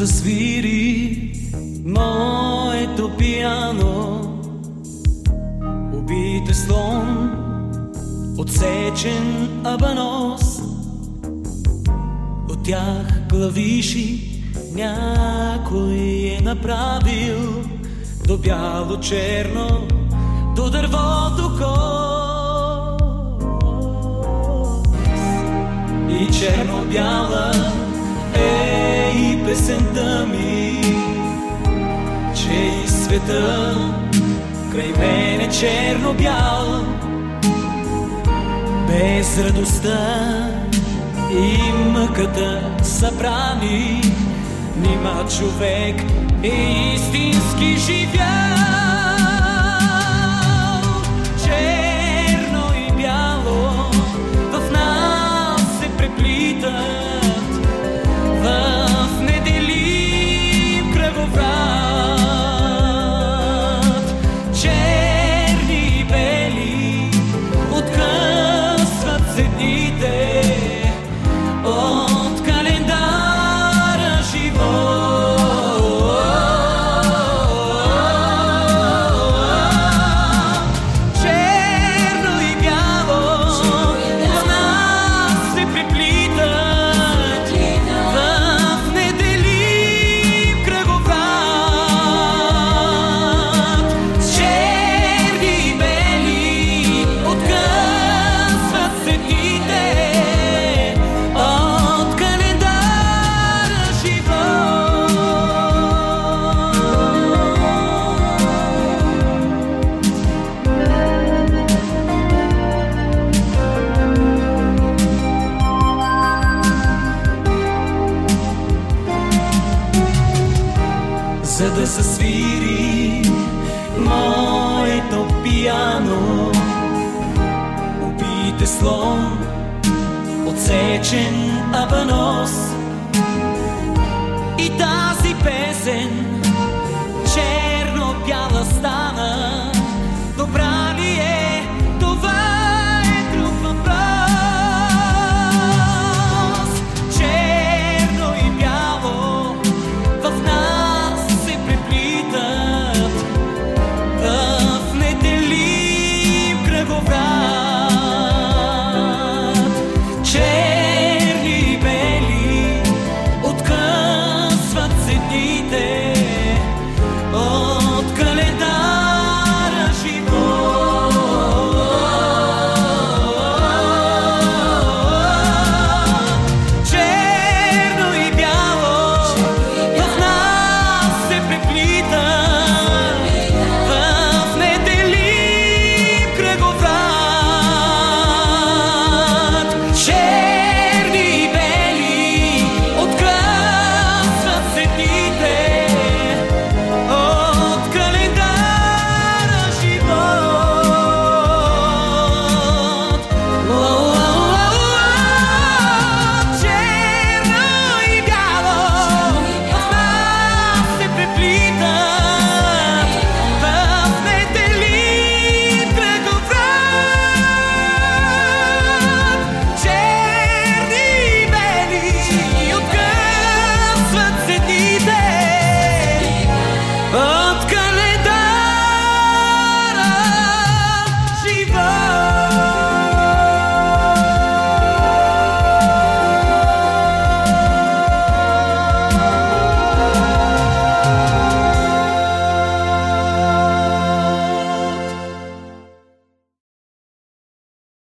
засвири моето пиано. Убит е слон, отсечен абанос, от тях клавиши някой е направил. До бяло-черно, до дървото кос. И черно-бяла песента ми, че и света край мен е черно-бял, без радостта и мъката събрани, нима човек е истински живял. За да се свири моето пиано. Убийте слон, отсечен абанос,